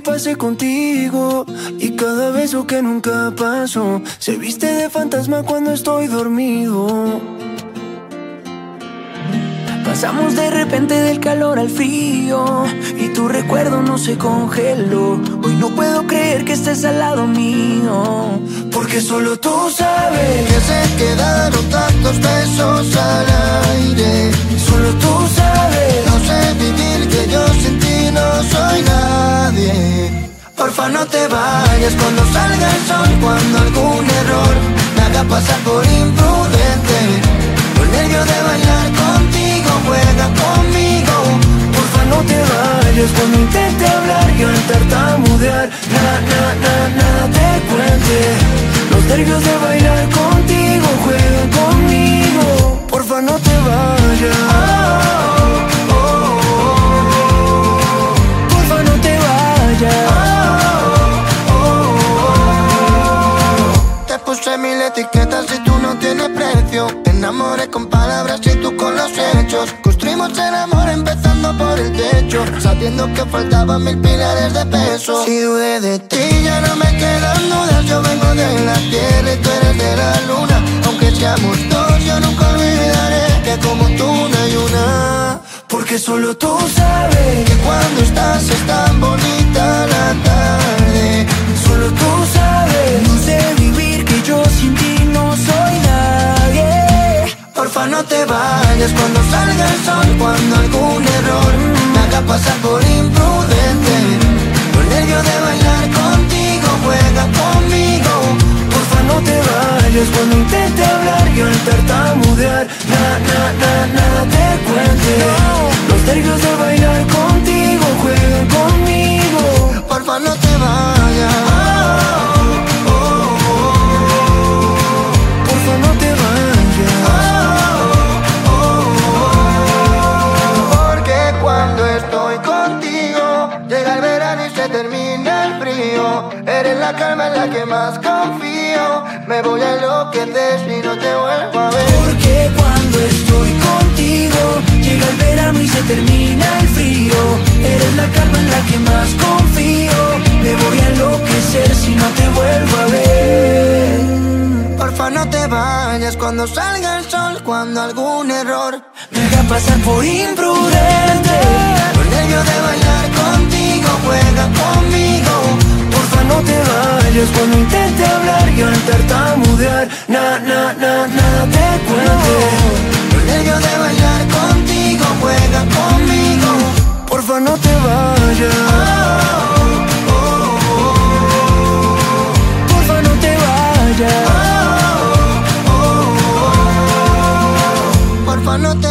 pasé contigo y cada beso que nunca pasó se viste de fantasma cuando estoy dormido. Pasamos de repente del calor al frío y tu recuerdo no se congeló. Hoy no puedo creer que estés al lado mío, porque solo tú sabes que se quedaron tantos besos al aire. Porfa no te vayas cuando salga el sol, cuando algún error me haga pasar por imprudente. Con nervio de bailar contigo, juega conmigo. Porfa no te vayas cuando intente hablar y al tartamudear, nada, nada, nada, nada te cuente. Los nervios de bailar contigo, juega conmigo. Porfa no te vayas. Mil etiquetas y tú no tienes precio. Enamoré con palabras y tú con los hechos. Construimos el amor empezando por el techo. Sabiendo que faltaban mil pilares de peso. Si dudé de ti, ya no me quedan dudas. Yo vengo de la tierra y tú eres de la luna. Aunque seamos dos, yo nunca olvidaré que como tú no hay una. Porque solo tú sabes Que cuando estás no te vayas cuando salga el sol Cuando algún error me haga pasar por imprudente. Con nervio de bailar contigo, juega conmigo. Porfa no te vayas cuando intente hablar y al tartamudear nada, nada, nada te cuente. Los nervios de bailar contigo juegan conmigo. Porfa no te vayas Llega el verano y se termina el frío. Eres la calma en la que más confío. Me voy a enloquecer si no te vuelvo a ver. Porque cuando estoy contigo Llega el verano y se termina el frío. Eres la calma en la que más confío. Me voy a enloquecer si no te vuelvo a ver. Porfa no te vayas cuando salga el sol Cuando algún error Me haga pasar por imprudente. Con nervio de bailar Juega conmigo. Porfa no te vayas cuando intente hablar y al tartamudear. Na, na, na, nada te cuente Con nervio de bailar contigo Juega conmigo. Porfa no te vayas. Porfa no te vayas. Porfa no te